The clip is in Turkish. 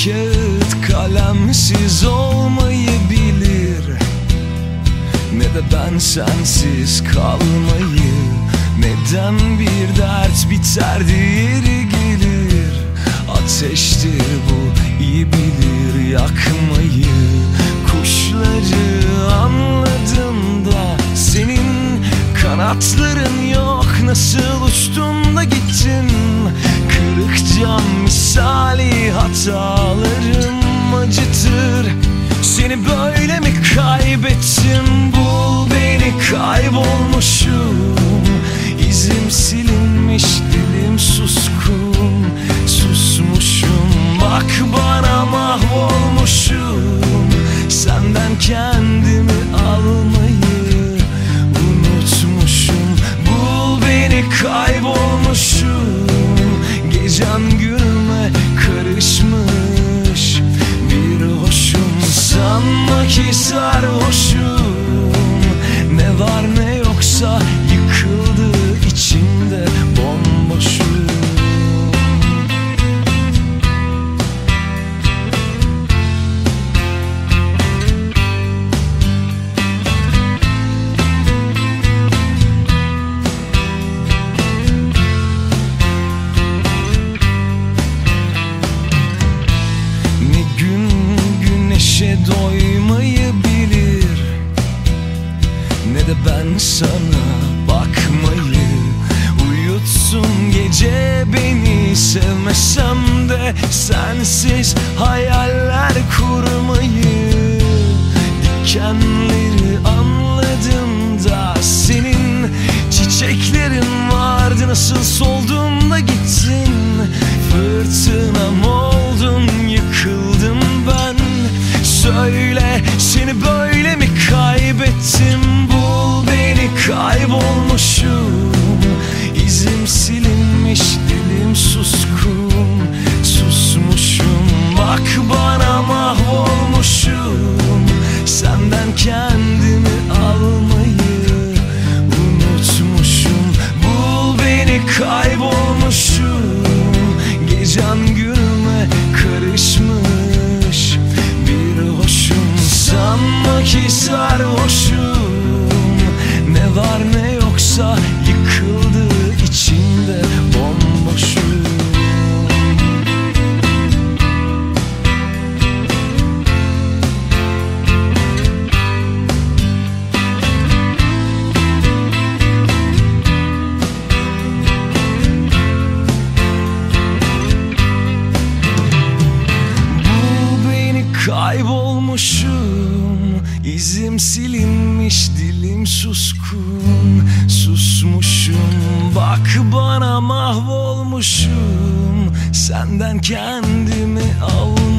sensiz olmayı bilir Ne de ben sensiz kalmayı Neden bir dert biter diğeri gelir. Ateştir bu iyi bilir yakmayı. Kuşları anladım da Senin kanatların yok. Nasıl uçtun da gittin Cam misali hatalarım acıtır. Seni böyle mi kaybettim? Bul beni kaybolmuşum. İzim silinmiş dilim suskun. Susmuşum bak bana mahvolmuşum. Senden kendimi jump sana bakmayı. Uyutsun gece beni sevmesem de Sensiz hayaller kurmayı sarhoşum. Ne var ne yoksa İzim silinmiş dilim suskun Susmuşum. Bak bana mahvolmuşum. Senden kendimi almayı